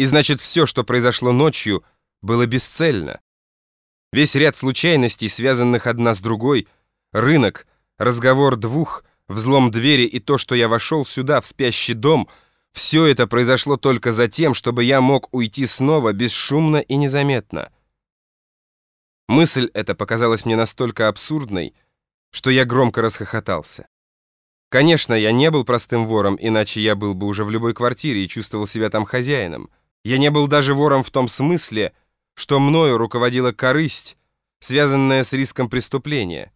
И значит, все, что произошло ночью, было бесцельно. Весь ряд случайностей, связанных одна с другой, рынок, разговор двух, взлом двери и то, что я вошел сюда, в спящий дом, все это произошло только за тем, чтобы я мог уйти снова бесшумно и незаметно. Мысль эта показалась мне настолько абсурдной, что я громко расхохотался. Конечно, я не был простым вором, иначе я был бы уже в любой квартире и чувствовал себя там хозяином. Я не был даже вором в том смысле, что мною руководила корысть, связанная с риском преступления.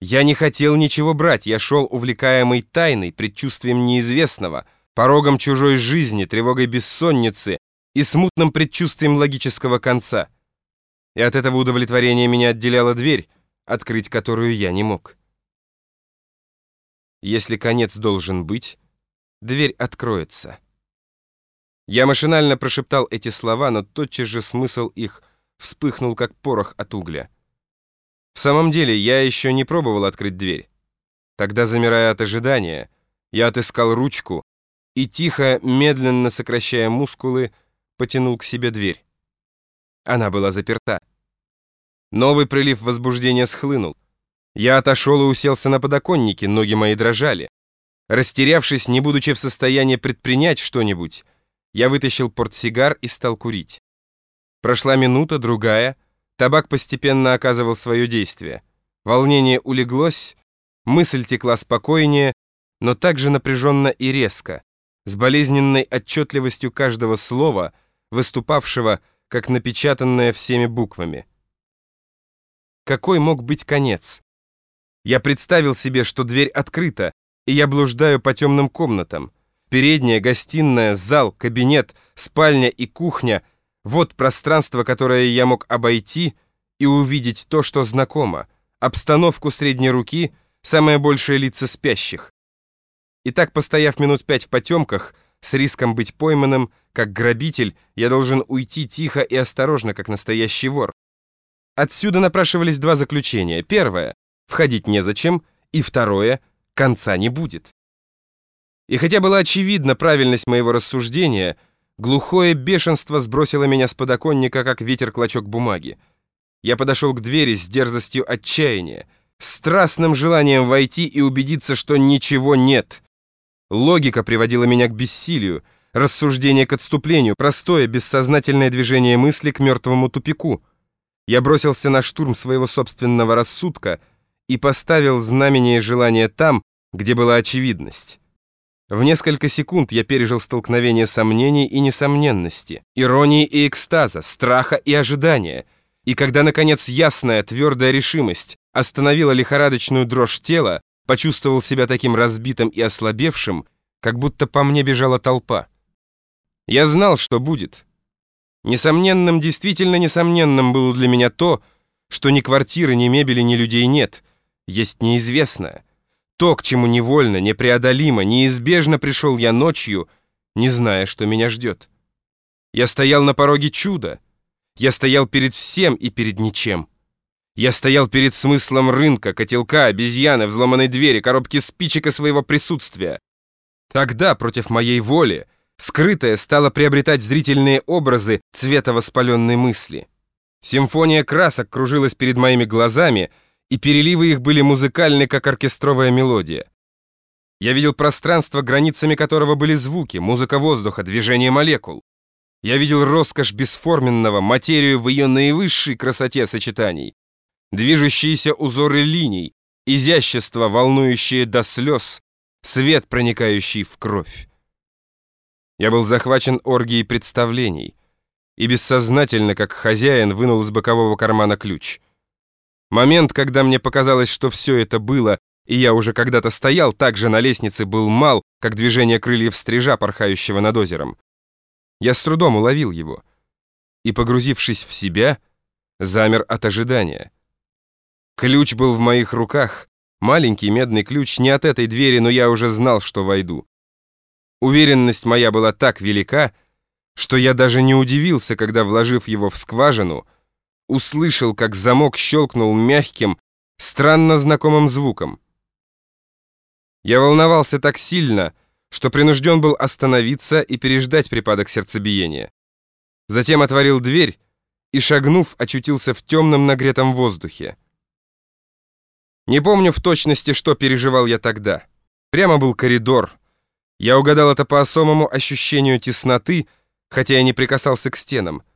Я не хотел ничего брать, я шел увлекаемый тайной, предчувствием неизвестного, порогом чужой жизни, тревогой бессонницы и смутным предчувствием логического конца. И от этого удовлетворения меня отделяла дверь, открыть которую я не мог. Если конец должен быть, дверь откроется. Я машинально прошептал эти слова, но тотчас же смысл их вспыхнул, как порох от угля. В самом деле, я еще не пробовал открыть дверь. Тогда, замирая от ожидания, я отыскал ручку и, тихо, медленно сокращая мускулы, потянул к себе дверь. Она была заперта. Новый прилив возбуждения схлынул. Я отошел и уселся на подоконнике, ноги мои дрожали. Растерявшись, не будучи в состоянии предпринять что-нибудь, я вытащил портсигар и стал курить. Прошла минута, другая. Табак постепенно оказывал свое действие. Волнение улеглось, мысль текла спокойнее, но также напряженно и резко, с болезненной отчетливостью каждого слова, выступавшего, как напечатанное всеми буквами. Какой мог быть конец? Я представил себе, что дверь открыта, и я блуждаю по темным комнатам. Передняя, гостиная, зал, кабинет, спальня и кухня — вот пространство, которое я мог обойти и увидеть то, что знакомо, обстановку средней руки, самое большее лица спящих. И так, постояв минут пять в потемках, с риском быть пойманным, как грабитель, я должен уйти тихо и осторожно, как настоящий вор. Отсюда напрашивались два заключения. Первое — входить незачем, и второе — конца не будет. И хотя была очевидна правильность моего рассуждения, глухое бешенство сбросило меня с подоконника, как ветер клочок бумаги. Я подошел к двери с дерзостью отчаяния, страстным желанием войти и убедиться, что ничего нет. Логика приводила меня к бессилию, рассуждение к отступлению, простое, бессознательное движение мысли к мертвому тупику. Я бросился на штурм своего собственного рассудка и поставил знамение желания там, где была очевидность. В несколько секунд я пережил столкновение сомнений и несомненности, иронии и экстаза, страха и ожидания. И когда, наконец, ясная, твердая решимость остановила лихорадочную дрожь тела, почувствовал себя таким разбитым и ослабевшим, как будто по мне бежала толпа. Я знал, что будет. Несомненным, действительно несомненным было для меня то, что ни квартиры, ни мебели, ни людей нет. Есть неизвестное — то, к чему невольно, непреодолимо, неизбежно пришел я ночью, не зная, что меня ждет. Я стоял на пороге чуда. Я стоял перед всем и перед ничем. Я стоял перед смыслом рынка, котелка, обезьяны, взломанной двери, коробки спичек и своего присутствия. Тогда, против моей воли, скрытое стало приобретать зрительные образы цвета воспаленной мысли. Симфония красок кружилась перед моими глазами — и переливы их были музыкальны, как оркестровая мелодия. Я видел пространство, границами которого были звуки, музыка воздуха, движение молекул. Я видел роскошь бесформенного, материю в ее наивысшей красоте сочетаний, движущиеся узоры линий, изящество, волнующее до слез, свет, проникающий в кровь. Я был захвачен оргией представлений и бессознательно, как хозяин, вынул из бокового кармана ключ — Момент, когда мне показалось, что все это было, и я уже когда-то стоял также на лестнице, был мал, как движение крыльев стрижа, порхающего над озером. Я с трудом уловил его и, погрузившись в себя, замер от ожидания. Ключ был в моих руках, маленький медный ключ не от этой двери, но я уже знал, что войду. Уверенность моя была так велика, что я даже не удивился, когда, вложив его в скважину, услышал, как замок щелкнул мягким, странно знакомым звуком. Я волновался так сильно, что принужден был остановиться и переждать припадок сердцебиения. Затем отворил дверь и, шагнув, очутился в темном нагретом воздухе. Не помню в точности, что переживал я тогда. Прямо был коридор. Я угадал это по особому ощущению тесноты, хотя я не прикасался к стенам —